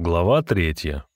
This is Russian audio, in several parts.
Глава третья.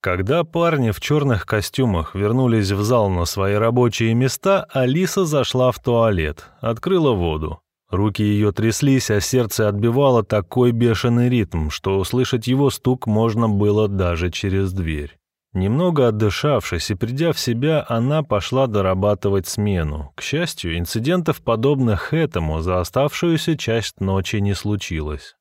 Когда парни в черных костюмах вернулись в зал на свои рабочие места, Алиса зашла в туалет, открыла воду. Руки ее тряслись, а сердце отбивало такой бешеный ритм, что услышать его стук можно было даже через дверь. Немного отдышавшись и придя в себя, она пошла дорабатывать смену. К счастью, инцидентов, подобных этому, за оставшуюся часть ночи не случилось.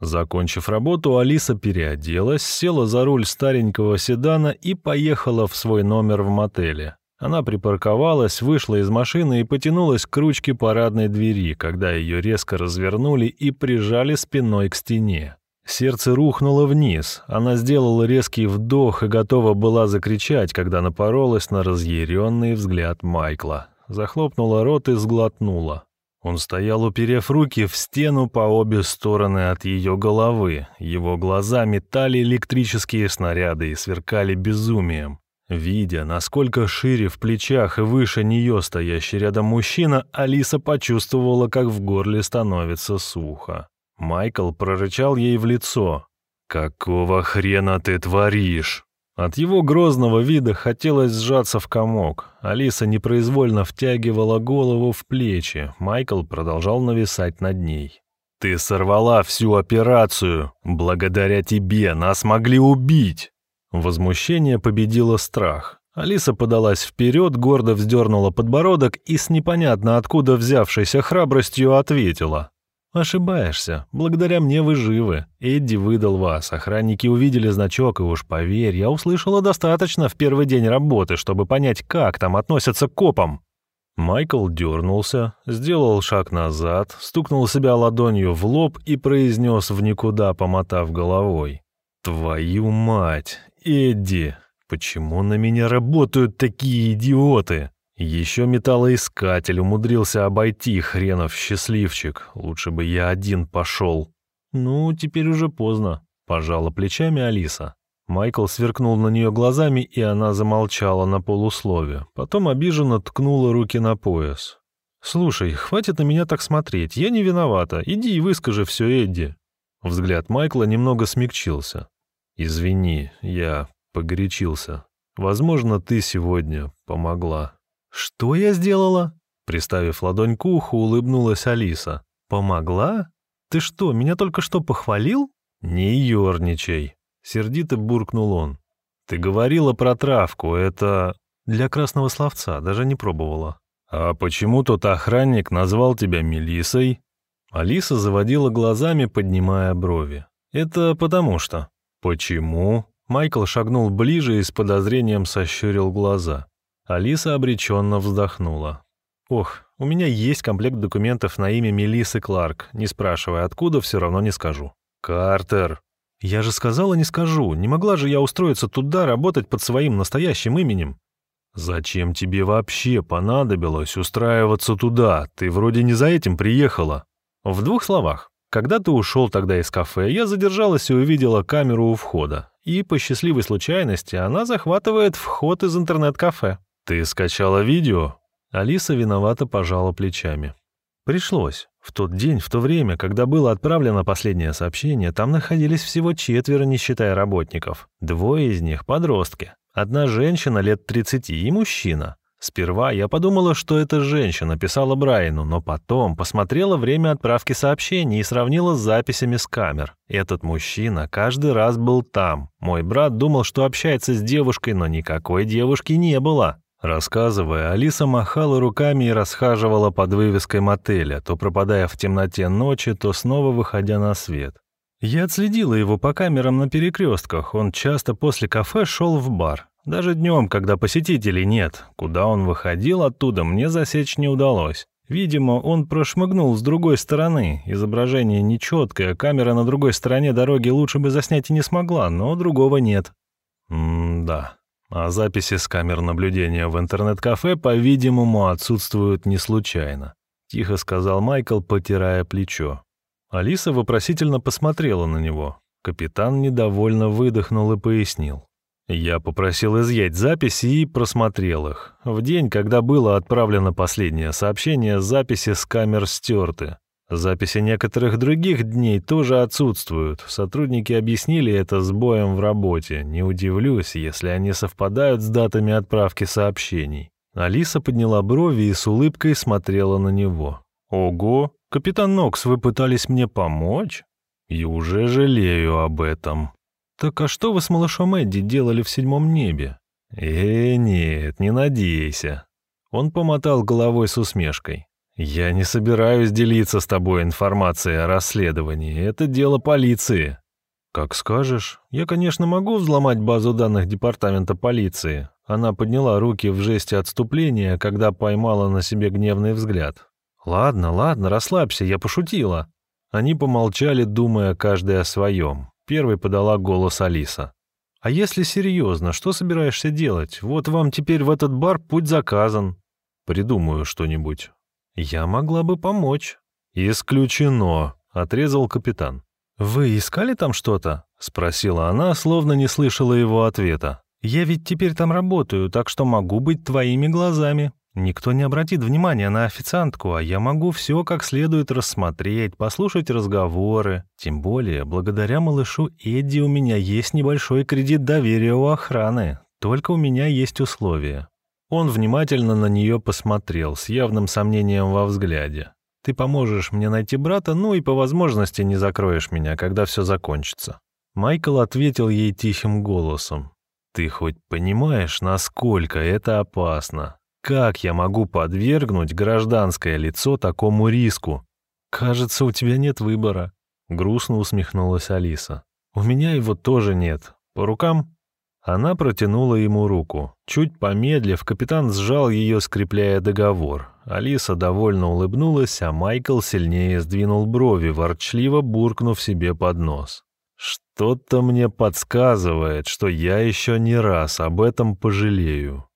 Закончив работу, Алиса переоделась, села за руль старенького седана и поехала в свой номер в мотеле. Она припарковалась, вышла из машины и потянулась к ручке парадной двери, когда ее резко развернули и прижали спиной к стене. Сердце рухнуло вниз. Она сделала резкий вдох и готова была закричать, когда напоролась на разъяренный взгляд Майкла. Захлопнула рот и сглотнула. Он стоял, уперев руки в стену по обе стороны от ее головы. Его глаза метали электрические снаряды и сверкали безумием. Видя, насколько шире в плечах и выше нее стоящий рядом мужчина, Алиса почувствовала, как в горле становится сухо. Майкл прорычал ей в лицо. «Какого хрена ты творишь?» От его грозного вида хотелось сжаться в комок. Алиса непроизвольно втягивала голову в плечи. Майкл продолжал нависать над ней. «Ты сорвала всю операцию. Благодаря тебе нас могли убить!» Возмущение победило страх. Алиса подалась вперед, гордо вздернула подбородок и с непонятно откуда взявшейся храбростью ответила. «Ошибаешься. Благодаря мне вы живы. Эдди выдал вас. Охранники увидели значок, и уж поверь, я услышала достаточно в первый день работы, чтобы понять, как там относятся к копам». Майкл дернулся, сделал шаг назад, стукнул себя ладонью в лоб и произнес в никуда, помотав головой. «Твою мать! Эдди! Почему на меня работают такие идиоты?» Еще металлоискатель умудрился обойти хренов счастливчик. Лучше бы я один пошел. Ну, теперь уже поздно, пожала плечами Алиса. Майкл сверкнул на нее глазами, и она замолчала на полуслове. Потом обиженно ткнула руки на пояс. «Слушай, хватит на меня так смотреть. Я не виновата. Иди и выскажи все Эдди». Взгляд Майкла немного смягчился. «Извини, я погорячился. Возможно, ты сегодня помогла». «Что я сделала?» Приставив ладонь к уху, улыбнулась Алиса. «Помогла? Ты что, меня только что похвалил?» «Не ерничай», — сердито буркнул он. «Ты говорила про травку, это...» «Для красного словца, даже не пробовала». «А почему тот охранник назвал тебя Мелисой? Алиса заводила глазами, поднимая брови. «Это потому что». «Почему?» Майкл шагнул ближе и с подозрением сощурил глаза. Алиса обреченно вздохнула. «Ох, у меня есть комплект документов на имя Мелисы Кларк. Не спрашивай, откуда, все равно не скажу». «Картер!» «Я же сказала, не скажу. Не могла же я устроиться туда, работать под своим настоящим именем». «Зачем тебе вообще понадобилось устраиваться туда? Ты вроде не за этим приехала». В двух словах. Когда ты ушел тогда из кафе, я задержалась и увидела камеру у входа. И по счастливой случайности она захватывает вход из интернет-кафе. «Ты скачала видео?» Алиса виновато пожала плечами. «Пришлось. В тот день, в то время, когда было отправлено последнее сообщение, там находились всего четверо, не считая работников. Двое из них — подростки. Одна женщина лет 30 и мужчина. Сперва я подумала, что эта женщина писала Брайану, но потом посмотрела время отправки сообщений и сравнила с записями с камер. Этот мужчина каждый раз был там. Мой брат думал, что общается с девушкой, но никакой девушки не было. Рассказывая, Алиса махала руками и расхаживала под вывеской мотеля, то пропадая в темноте ночи, то снова выходя на свет. Я отследила его по камерам на перекрестках. Он часто после кафе шел в бар. Даже днем, когда посетителей нет. Куда он выходил оттуда, мне засечь не удалось. Видимо, он прошмыгнул с другой стороны. Изображение нечеткое, камера на другой стороне дороги лучше бы заснять и не смогла, но другого нет. М-да. А записи с камер наблюдения в интернет-кафе, по-видимому, отсутствуют не случайно», — тихо сказал Майкл, потирая плечо. Алиса вопросительно посмотрела на него. Капитан недовольно выдохнул и пояснил. Я попросил изъять записи и просмотрел их. В день, когда было отправлено последнее сообщение, записи с камер стерты. Записи некоторых других дней тоже отсутствуют. Сотрудники объяснили это сбоем в работе. Не удивлюсь, если они совпадают с датами отправки сообщений. Алиса подняла брови и с улыбкой смотрела на него. «Ого, капитан Нокс, вы пытались мне помочь?» «И уже жалею об этом». «Так а что вы с малышом Эдди делали в седьмом небе?» «Э, нет, не надейся». Он помотал головой с усмешкой. «Я не собираюсь делиться с тобой информацией о расследовании. Это дело полиции». «Как скажешь. Я, конечно, могу взломать базу данных департамента полиции». Она подняла руки в жесте отступления, когда поймала на себе гневный взгляд. «Ладно, ладно, расслабься, я пошутила». Они помолчали, думая каждый о своем. Первой подала голос Алиса. «А если серьезно, что собираешься делать? Вот вам теперь в этот бар путь заказан». «Придумаю что-нибудь». «Я могла бы помочь». «Исключено», — отрезал капитан. «Вы искали там что-то?» — спросила она, словно не слышала его ответа. «Я ведь теперь там работаю, так что могу быть твоими глазами. Никто не обратит внимания на официантку, а я могу все как следует рассмотреть, послушать разговоры. Тем более, благодаря малышу Эдди у меня есть небольшой кредит доверия у охраны. Только у меня есть условия. Он внимательно на нее посмотрел, с явным сомнением во взгляде. «Ты поможешь мне найти брата, ну и по возможности не закроешь меня, когда все закончится». Майкл ответил ей тихим голосом. «Ты хоть понимаешь, насколько это опасно? Как я могу подвергнуть гражданское лицо такому риску?» «Кажется, у тебя нет выбора», — грустно усмехнулась Алиса. «У меня его тоже нет. По рукам?» Она протянула ему руку. Чуть помедлив, капитан сжал ее, скрепляя договор. Алиса довольно улыбнулась, а Майкл сильнее сдвинул брови, ворчливо буркнув себе под нос. «Что-то мне подсказывает, что я еще не раз об этом пожалею».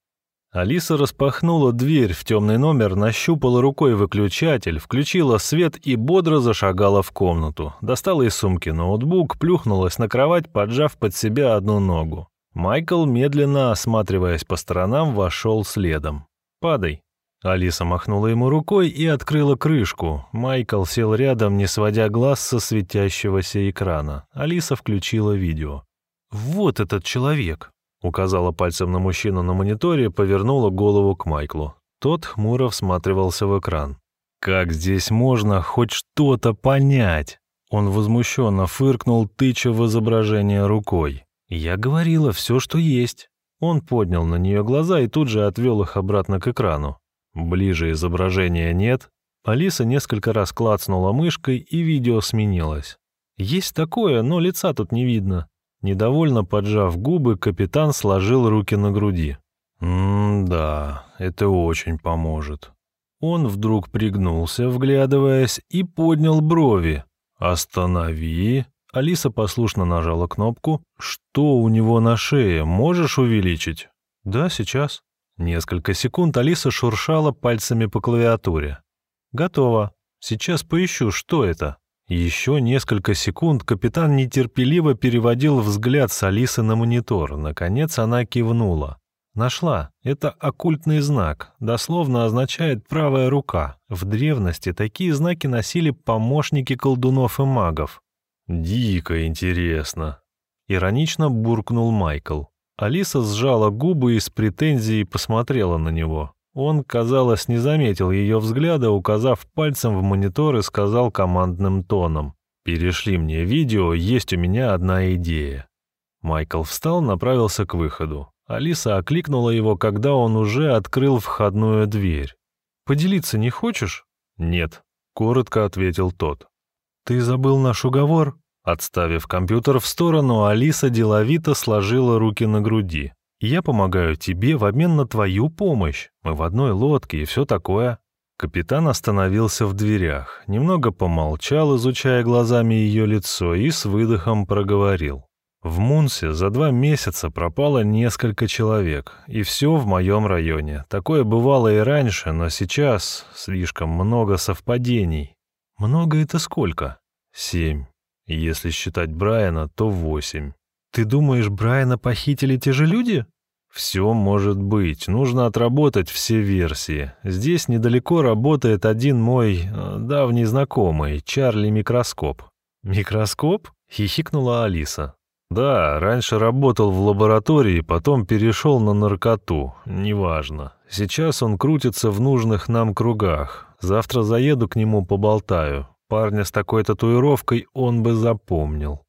Алиса распахнула дверь в темный номер, нащупала рукой выключатель, включила свет и бодро зашагала в комнату. Достала из сумки ноутбук, плюхнулась на кровать, поджав под себя одну ногу. Майкл, медленно осматриваясь по сторонам, вошел следом. «Падай». Алиса махнула ему рукой и открыла крышку. Майкл сел рядом, не сводя глаз со светящегося экрана. Алиса включила видео. «Вот этот человек», — указала пальцем на мужчину на мониторе, повернула голову к Майклу. Тот хмуро всматривался в экран. «Как здесь можно хоть что-то понять?» Он возмущенно фыркнул, тыча в изображение рукой. «Я говорила все, что есть». Он поднял на нее глаза и тут же отвел их обратно к экрану. Ближе изображения нет. Алиса несколько раз клацнула мышкой, и видео сменилось. «Есть такое, но лица тут не видно». Недовольно поджав губы, капитан сложил руки на груди. «М-да, это очень поможет». Он вдруг пригнулся, вглядываясь, и поднял брови. «Останови!» Алиса послушно нажала кнопку. «Что у него на шее? Можешь увеличить?» «Да, сейчас». Несколько секунд Алиса шуршала пальцами по клавиатуре. «Готово. Сейчас поищу, что это». Еще несколько секунд капитан нетерпеливо переводил взгляд с Алисы на монитор. Наконец она кивнула. «Нашла. Это оккультный знак. Дословно означает «правая рука». В древности такие знаки носили помощники колдунов и магов. «Дико интересно», — иронично буркнул Майкл. Алиса сжала губы и с претензией посмотрела на него. Он, казалось, не заметил ее взгляда, указав пальцем в монитор и сказал командным тоном. «Перешли мне видео, есть у меня одна идея». Майкл встал, направился к выходу. Алиса окликнула его, когда он уже открыл входную дверь. «Поделиться не хочешь?» «Нет», — коротко ответил тот. «Ты забыл наш уговор?» Отставив компьютер в сторону, Алиса деловито сложила руки на груди. «Я помогаю тебе в обмен на твою помощь. Мы в одной лодке и все такое». Капитан остановился в дверях, немного помолчал, изучая глазами ее лицо, и с выдохом проговорил. «В Мунсе за два месяца пропало несколько человек, и все в моем районе. Такое бывало и раньше, но сейчас слишком много совпадений». «Много это сколько?» «Семь. Если считать Брайана, то восемь. Ты думаешь, Брайана похитили те же люди? Все может быть. Нужно отработать все версии. Здесь недалеко работает один мой э, давний знакомый, Чарли Микроскоп. Микроскоп? хихикнула Алиса. Да, раньше работал в лаборатории, потом перешел на наркоту. Неважно. Сейчас он крутится в нужных нам кругах. Завтра заеду к нему поболтаю. Парня с такой татуировкой он бы запомнил.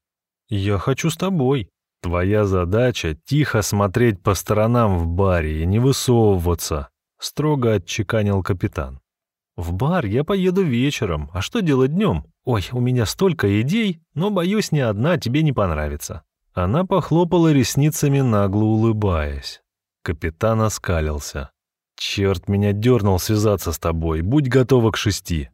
Я хочу с тобой, Твоя задача — тихо смотреть по сторонам в баре и не высовываться», — строго отчеканил капитан. «В бар я поеду вечером, а что делать днем? Ой, у меня столько идей, но, боюсь, ни одна тебе не понравится». Она похлопала ресницами, нагло улыбаясь. Капитан оскалился. «Черт меня дернул связаться с тобой, будь готова к шести».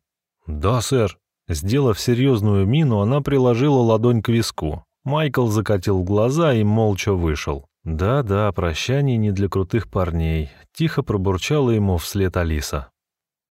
«Да, сэр». Сделав серьезную мину, она приложила ладонь к виску. Майкл закатил глаза и молча вышел. «Да-да, прощание не для крутых парней», — тихо пробурчала ему вслед Алиса.